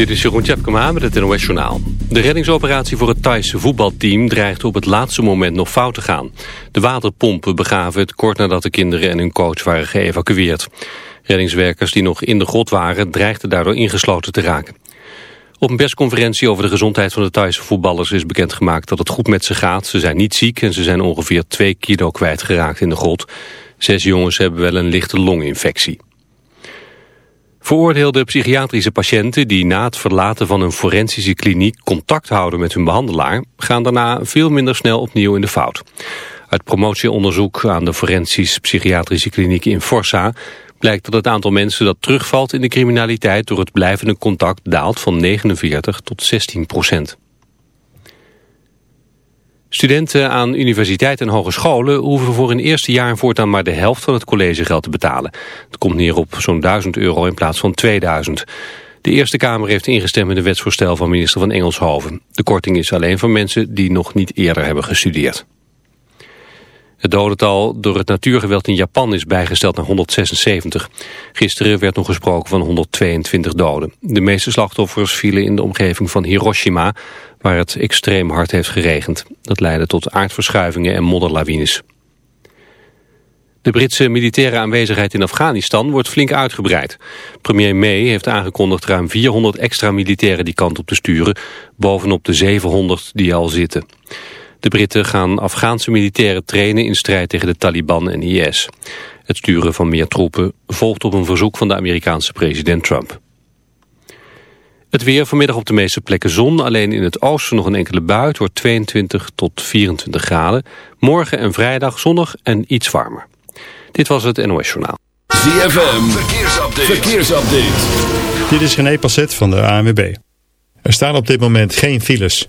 Dit is Jeroen Tjepkema met het NOS Journaal. De reddingsoperatie voor het Thaise voetbalteam dreigt op het laatste moment nog fout te gaan. De waterpompen begaven het kort nadat de kinderen en hun coach waren geëvacueerd. Reddingswerkers die nog in de grot waren dreigden daardoor ingesloten te raken. Op een persconferentie over de gezondheid van de Thaise voetballers is bekendgemaakt dat het goed met ze gaat. Ze zijn niet ziek en ze zijn ongeveer 2 kilo kwijtgeraakt in de grot. Zes jongens hebben wel een lichte longinfectie. Veroordeelde psychiatrische patiënten die na het verlaten van een forensische kliniek contact houden met hun behandelaar, gaan daarna veel minder snel opnieuw in de fout. Uit promotieonderzoek aan de forensisch psychiatrische kliniek in Forsa blijkt dat het aantal mensen dat terugvalt in de criminaliteit door het blijvende contact daalt van 49 tot 16 procent. Studenten aan universiteiten en hogescholen hoeven voor hun eerste jaar voortaan maar de helft van het collegegeld te betalen. Het komt neer op zo'n 1000 euro in plaats van 2000. De Eerste Kamer heeft ingestemd met een wetsvoorstel van minister van Engelshoven. De korting is alleen voor mensen die nog niet eerder hebben gestudeerd. Het dodental door het natuurgeweld in Japan is bijgesteld naar 176. Gisteren werd nog gesproken van 122 doden. De meeste slachtoffers vielen in de omgeving van Hiroshima, waar het extreem hard heeft geregend. Dat leidde tot aardverschuivingen en modderlawines. De Britse militaire aanwezigheid in Afghanistan wordt flink uitgebreid. Premier May heeft aangekondigd ruim 400 extra militairen die kant op te sturen, bovenop de 700 die al zitten. De Britten gaan Afghaanse militairen trainen in strijd tegen de Taliban en IS. Het sturen van meer troepen volgt op een verzoek van de Amerikaanse president Trump. Het weer vanmiddag op de meeste plekken zon. Alleen in het oosten nog een enkele bui. Het wordt 22 tot 24 graden. Morgen en vrijdag zonnig en iets warmer. Dit was het NOS Journaal. ZFM, verkeersupdate. verkeersupdate. Dit is René Passet van de ANWB. Er staan op dit moment geen files.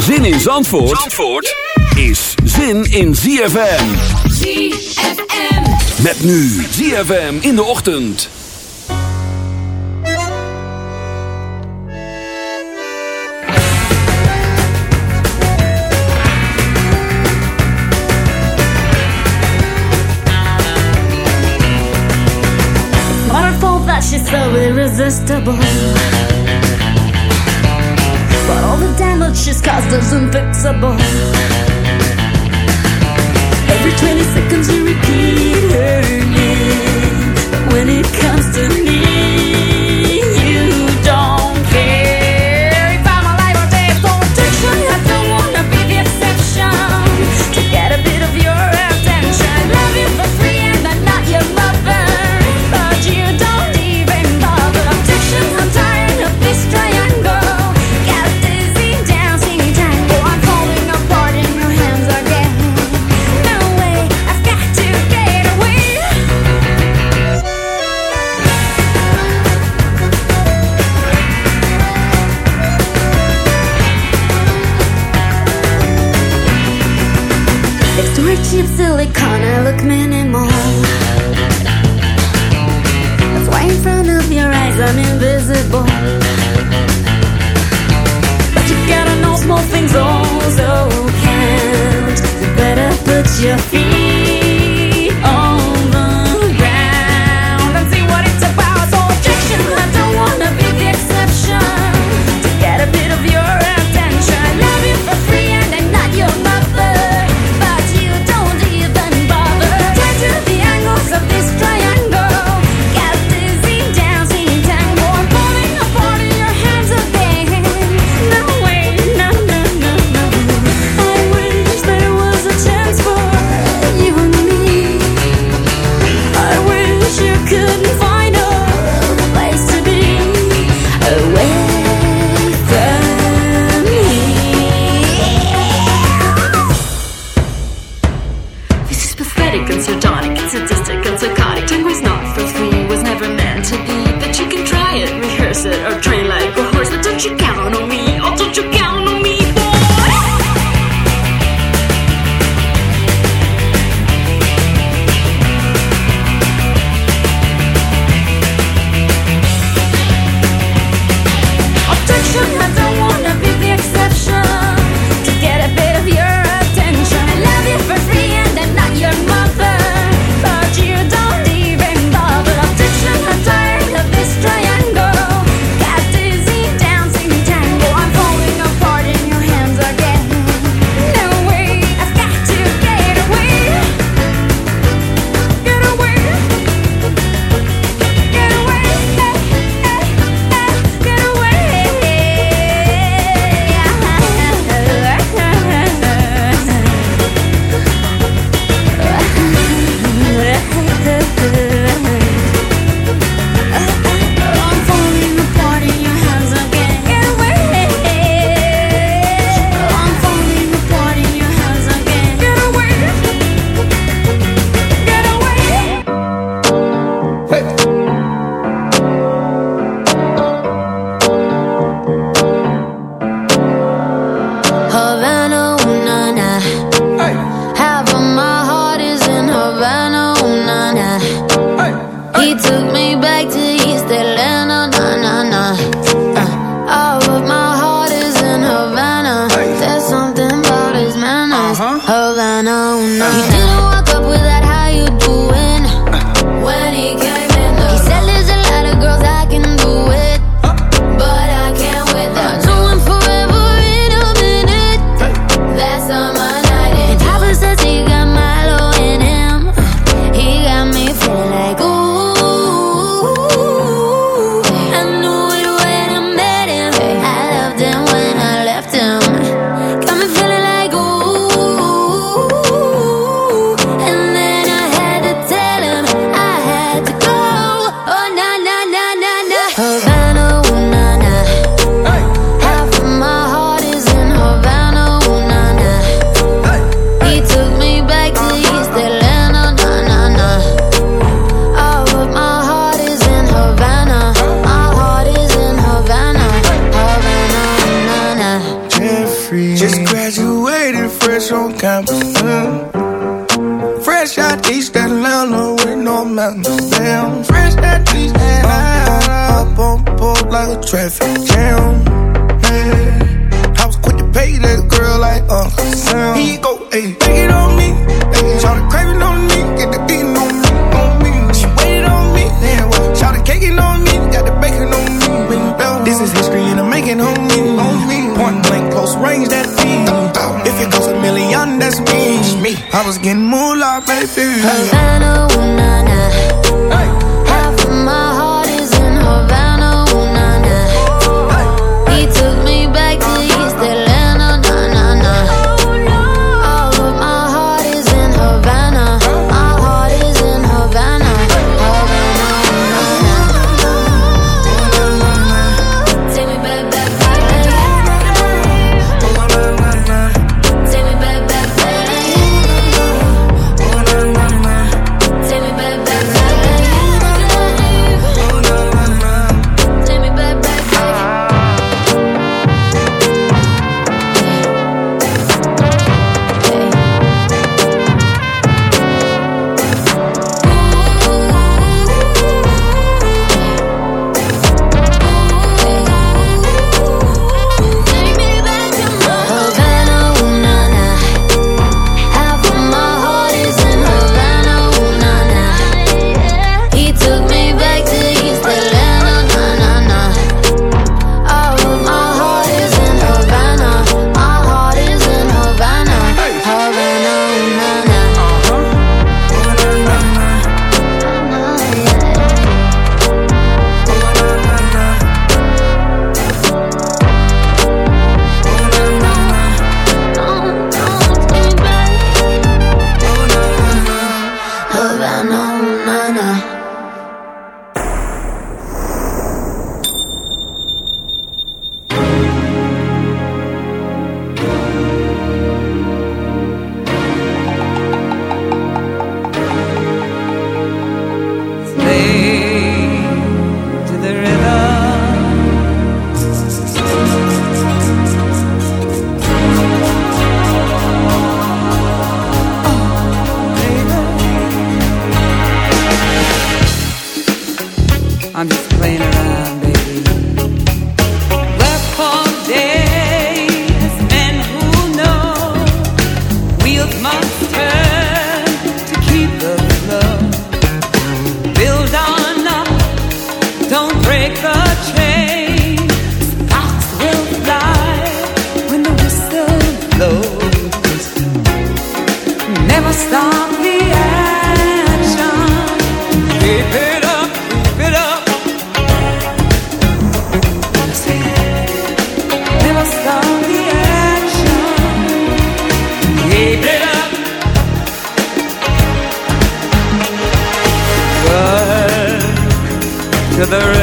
Zin in Zandvoort, Zandvoort is zin in ZFM. ZFM. Met nu ZFM in de ochtend. Wonderful that she's so irresistible. Damage she's caused is unfixable. Every 20 seconds you repeat her name. When it comes to to the rhythm.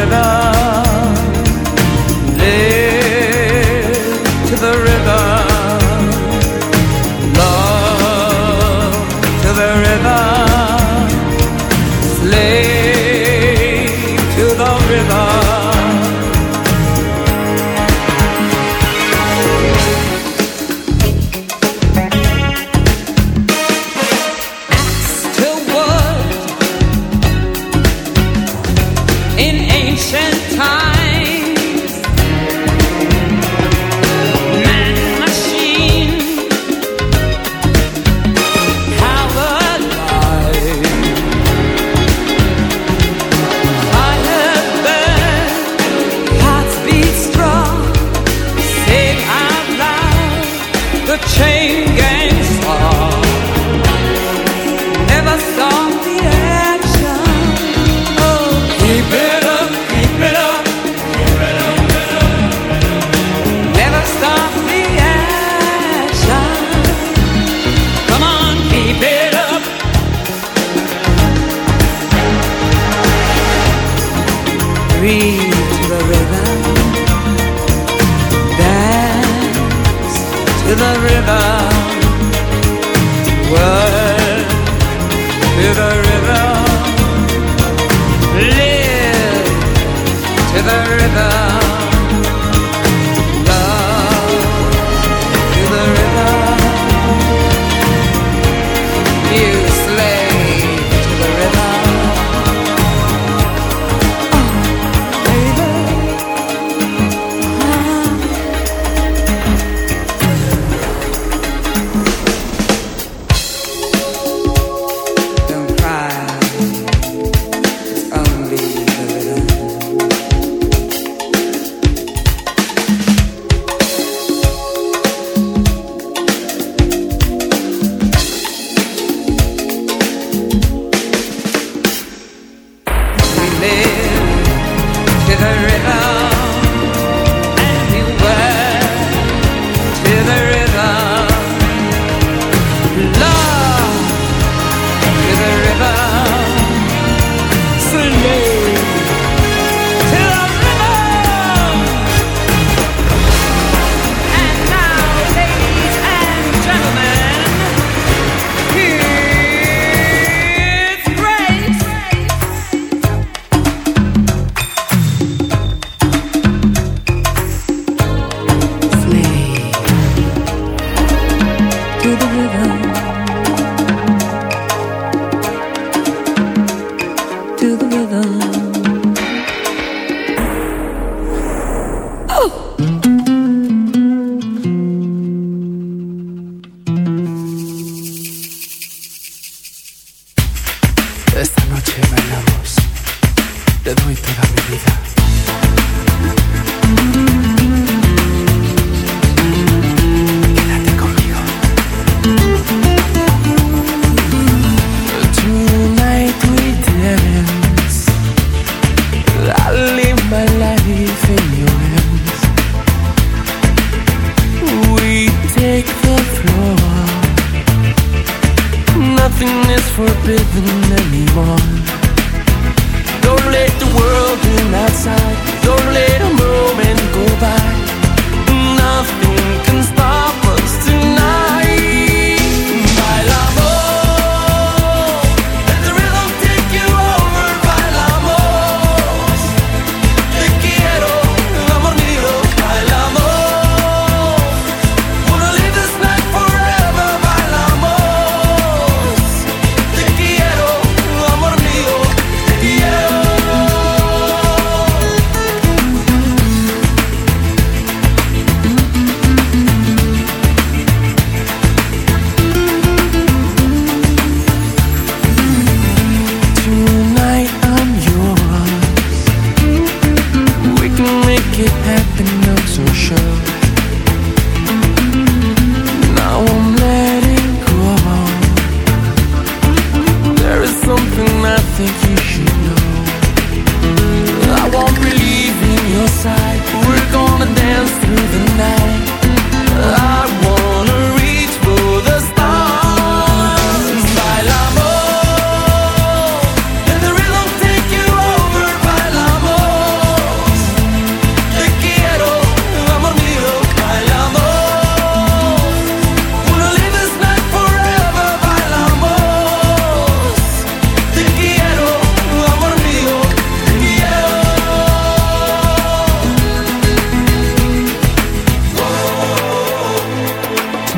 Is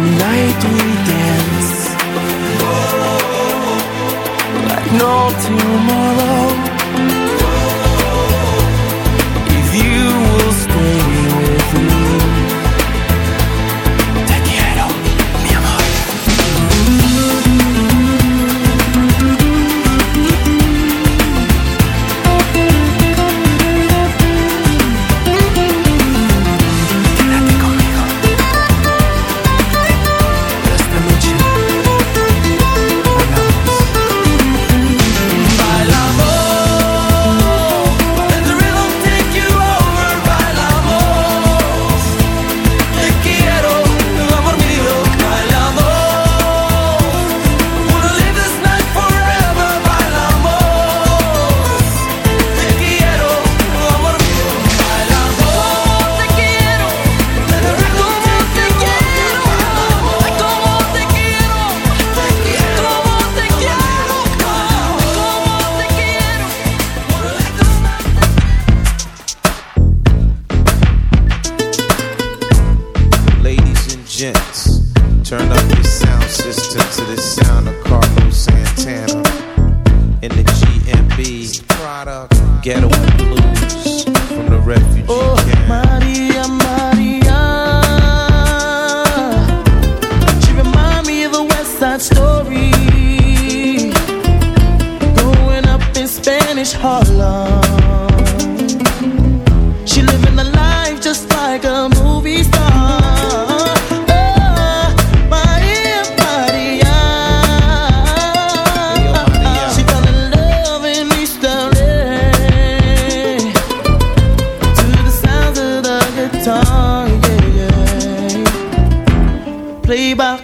Tonight we dance like no tomorrow.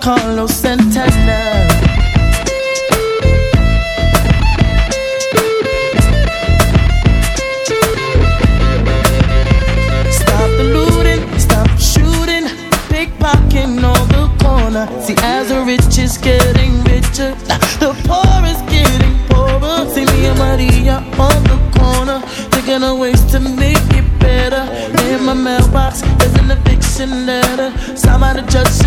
Carlos Santana. Stop the looting, stop the shooting, pickpocketing on the corner. See, as the rich is getting richer, the poor is getting poorer. See me and Maria on the corner, thinking of ways to make it better. In my mailbox, there's an eviction letter. Somebody just.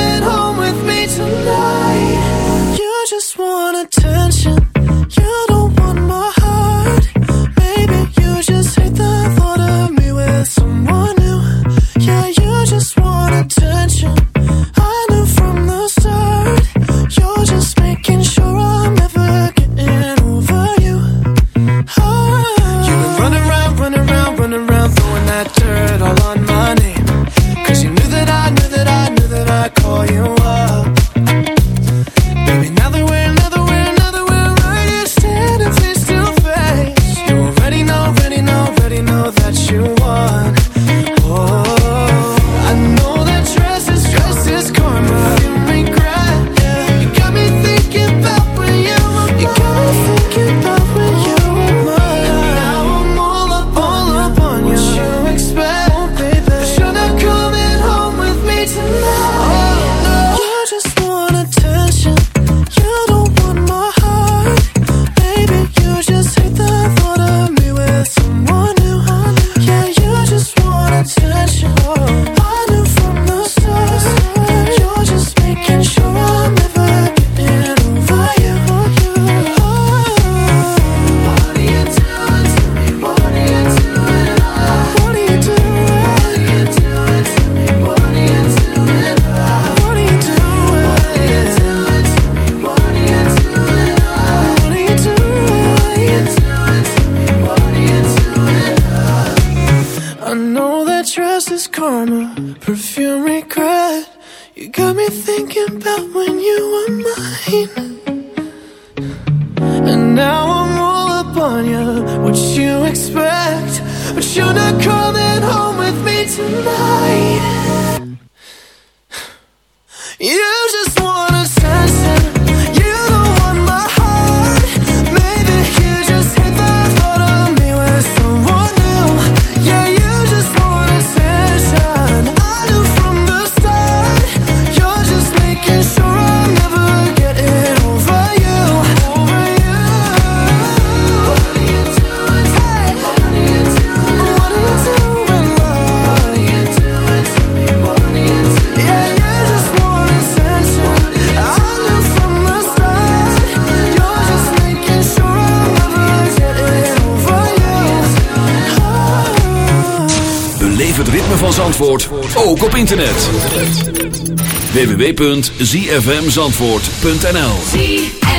wanna turn www.zfmzandvoort.nl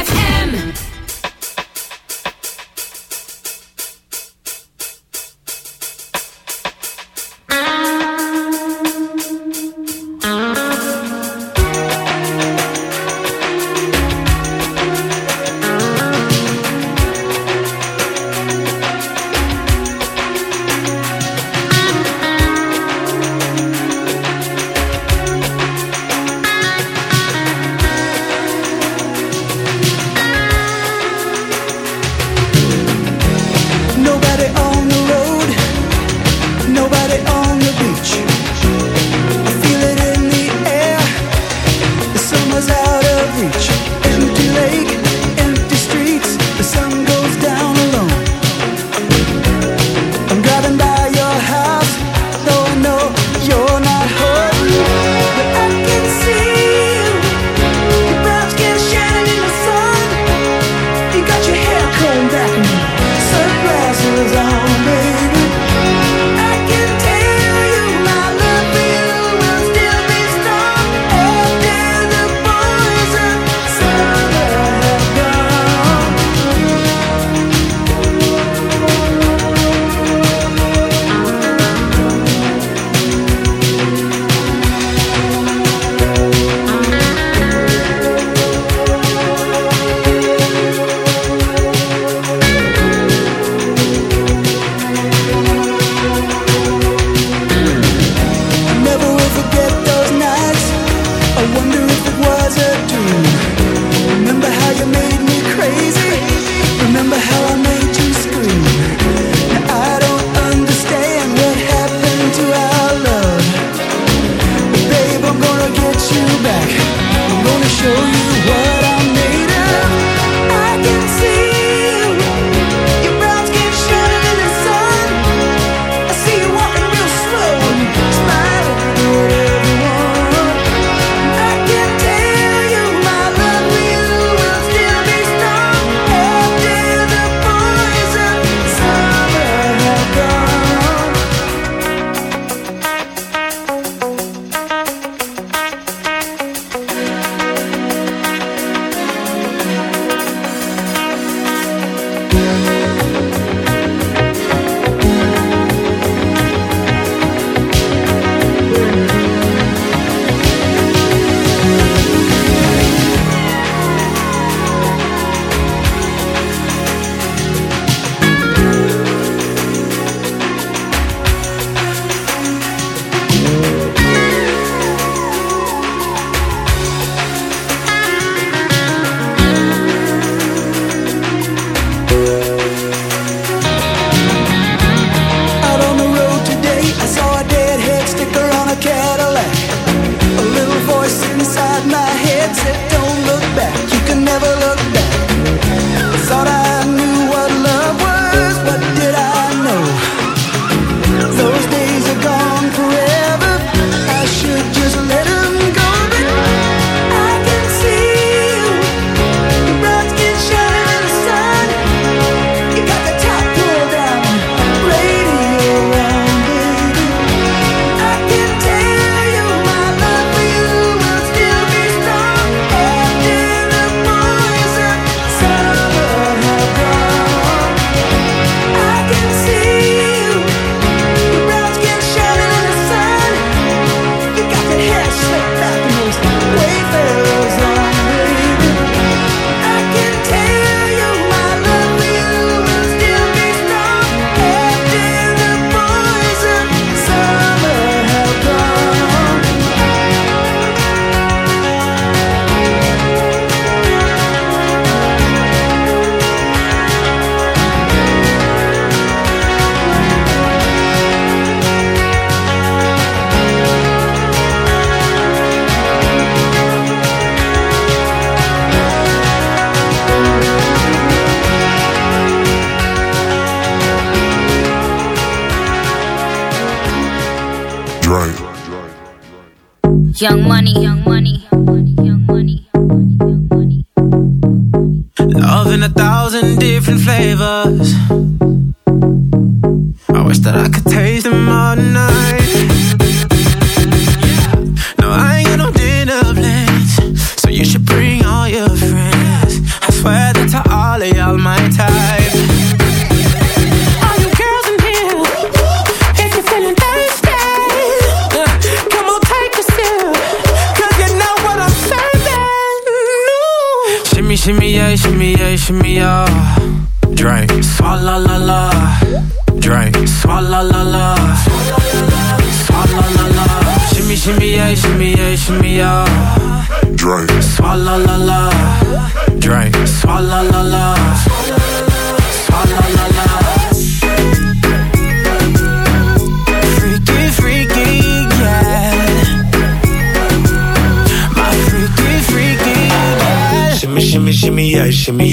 Young money, young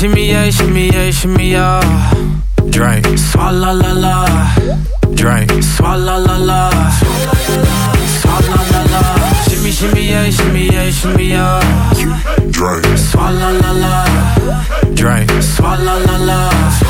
Shimmy, yeah, shimmy, yeah, shimmy, yeah. Drink, swalla la la. Drink, swalla la la. Swalla la la. Shimmy, shimmy, yeah, shimmy, yeah, shimmy, yeah. Drink, swalla la la. Drink, swalla la la.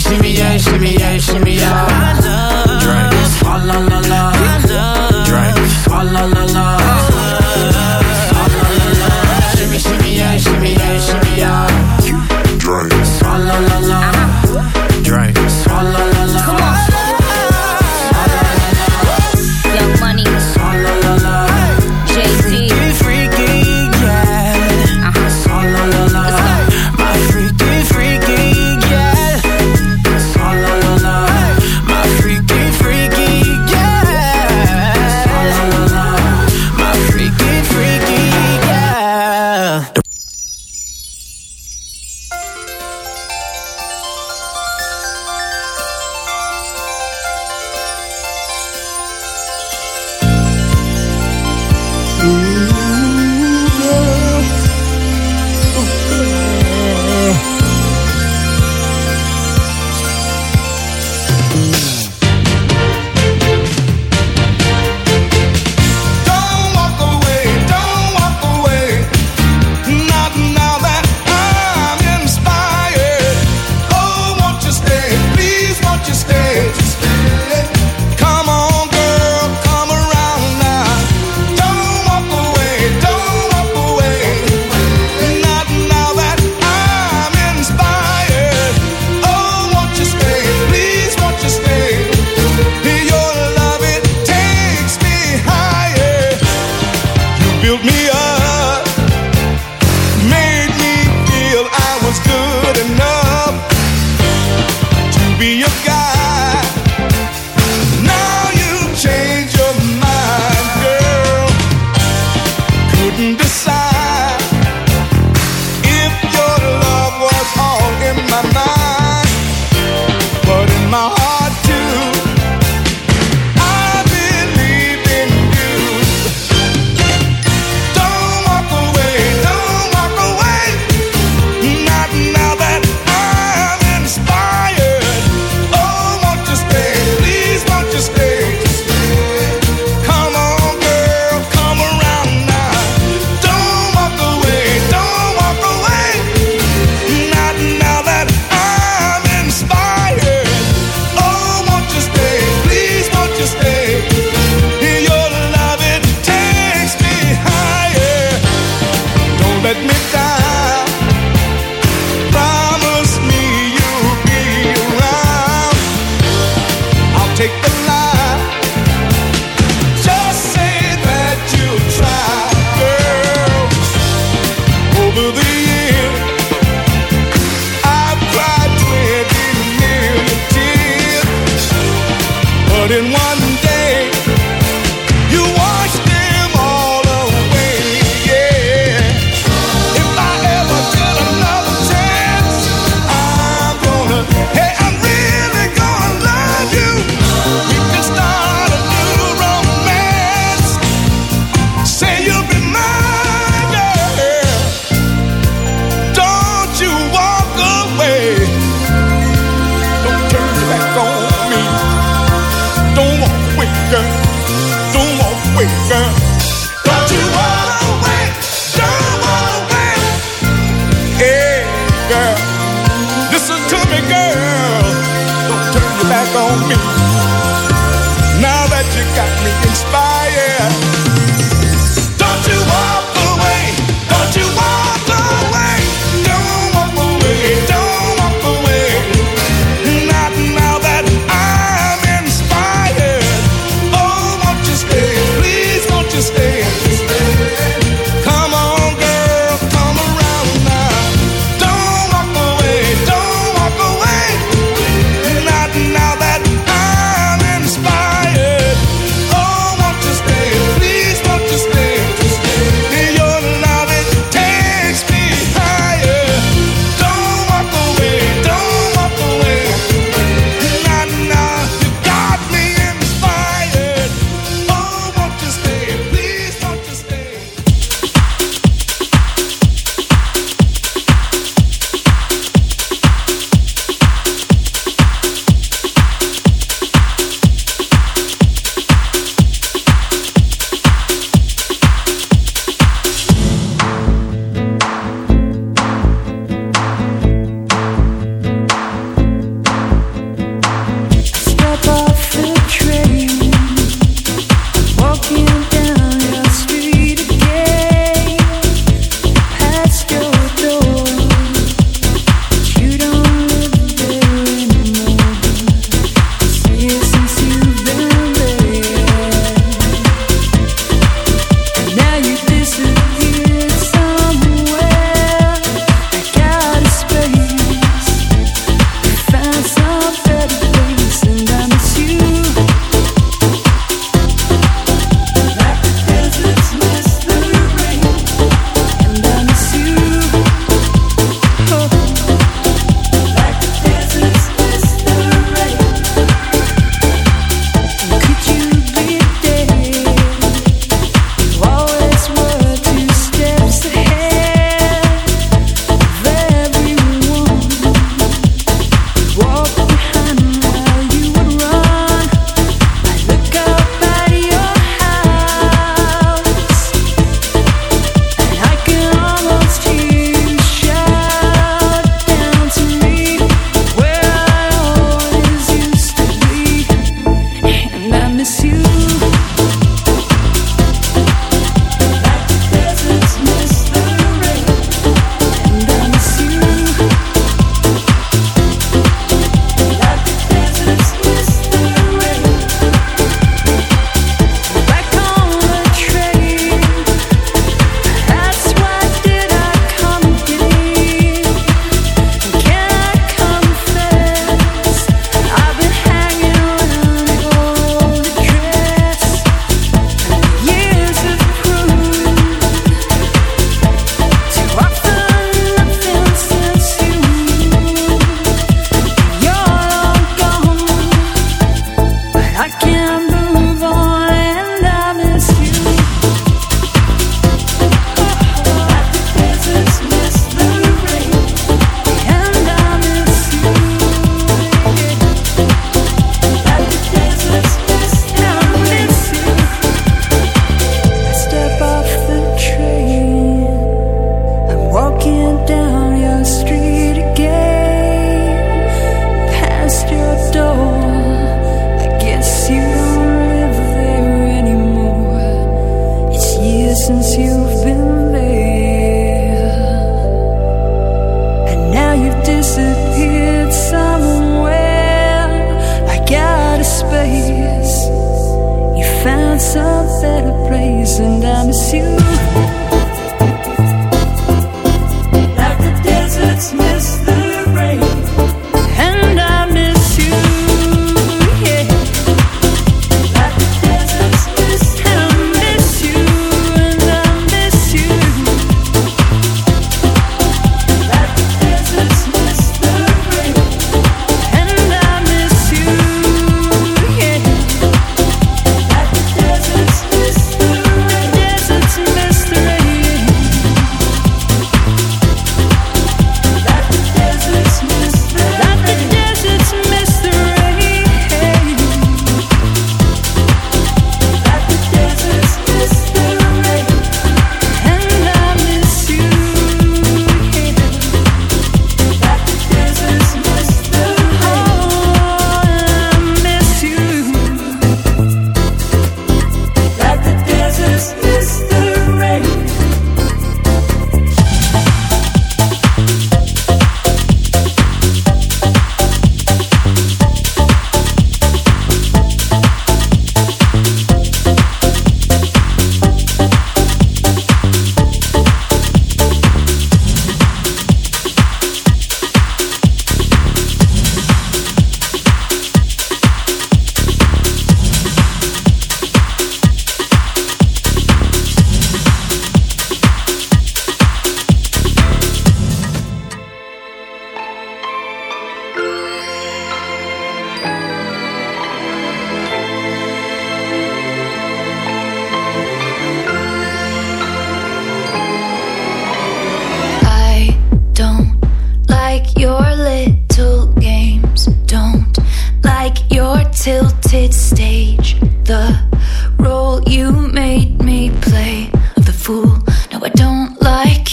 shimmy, yeah, shimmy, yeah, shimmy, yeah. I love drinks. La la la la. I love drinks. La la la la. Shimmy, shimmy, yeah, shimmy, yeah, shimmy, yeah. Drinks. La la la la.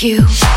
you.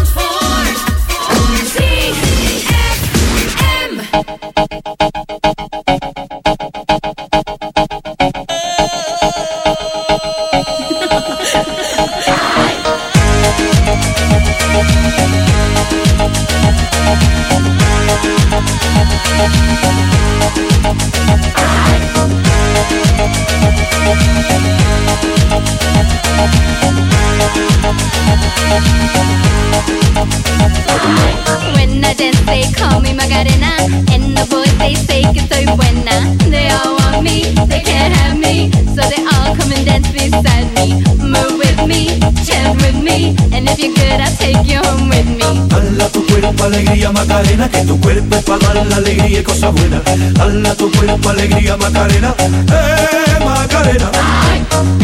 Beside me. Move with me, chant with me. And if you're good, I'll take you home with me. Dala tu cuerpo alegría Macarena, que tu cuerpo es para dar la alegría y cosas buenas. Dala tu cuerpo alegría Macarena, eh Macarena.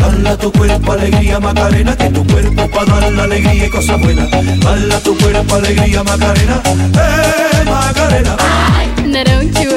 Dala tu cuerpo alegría Macarena, que tu cuerpo es para dar la alegría y cosas buenas. Dala tu cuerpo alegría Macarena, eh Macarena. Now don't you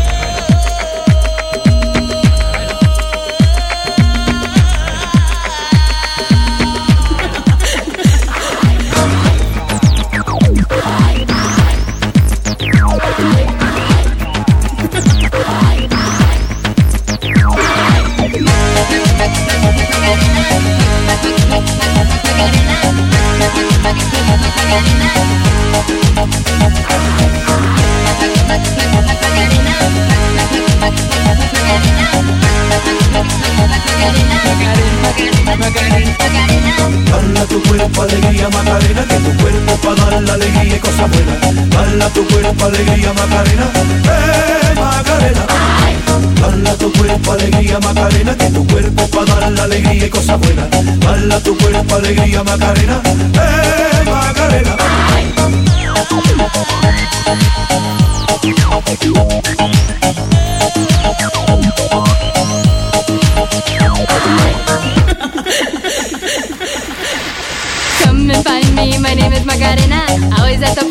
Bala tu cuerpo, alegría, Macarena, que para dar alegría y. Bala tu cuerpo, alegría, Macarena, eh, Macarena. Bala tu cuerpo, alegría, Macarena, que tu cuerpo para dar la alegría y cosas buenas. Bala tu cuerpo, alegría, Macarena, eh, Macarena. Come and find me, my name is Macarena. Always at the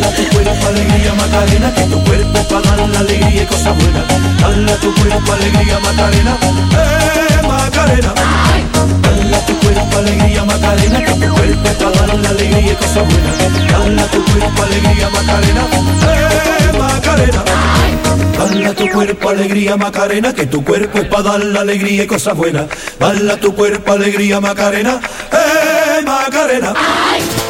Bala tu cuerpo, alegría, Macarena, que tu cuerpo para dar la alegría y cosas buenas. Bala tu cuerpo, alegría, Macarena, eh, Macarena. Bala tu cuerpo, alegría, Macarena, que tu cuerpo para dar la alegría y cosas buenas. Bala tu cuerpo, alegría, Macarena, eh, Macarena. Bala tu cuerpo, alegría, Macarena, que tu cuerpo es para dar la alegría y cosas buenas. Bala tu cuerpo, alegría, Macarena, eh, Macarena. Sexy.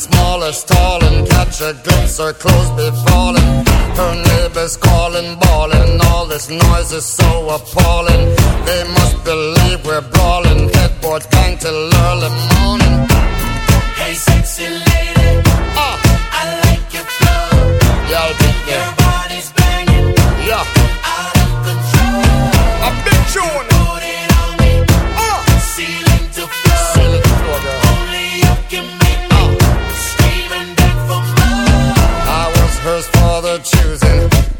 Size ain't small stalling. Catch a glimpse, her clothes be falling. Her neighbors calling, bawling. All this noise is so appalling. They must believe we're brawling. Headboard bang till early morning. Hey, sexy lady, Ah, I like your flow. yeah, be Your body's banging, Yeah, out of control. a big tune.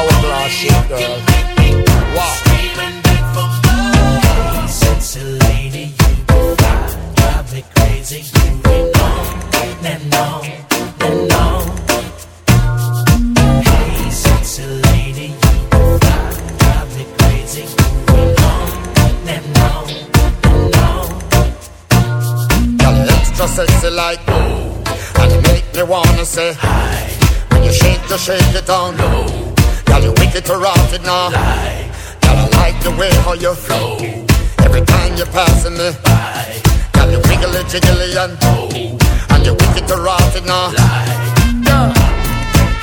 hourglass shape, girl. Wow. you me crazy. You belong, and on, and on. Hey, sexy lady, you me crazy. You belong, and on, and on. Extra sexy like and make me wanna say hi. When you shake, you shake it down low. Girl, you wicked to rot it now. Girl, I like the way how you flow. Every time you're passing me by. Girl, you wiggly jiggly and oh, and you wicked to rot it now. Girl,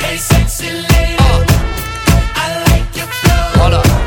Hey, sexy lady, uh. I like your flow. what up?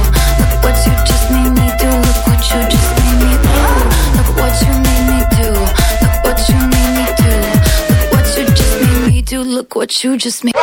What you just made.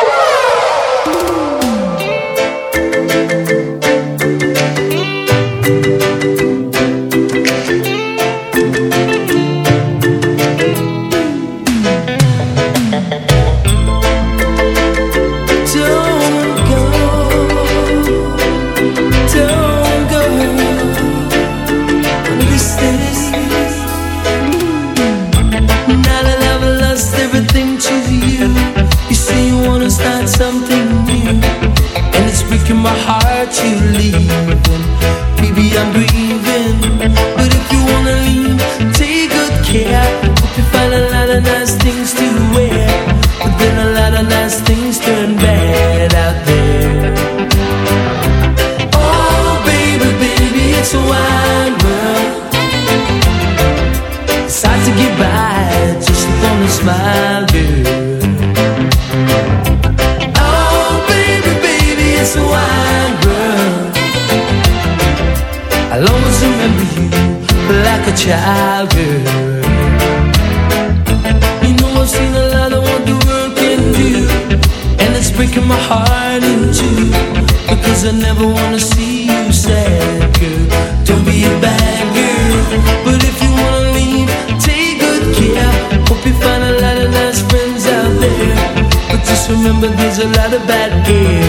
A lot of bad air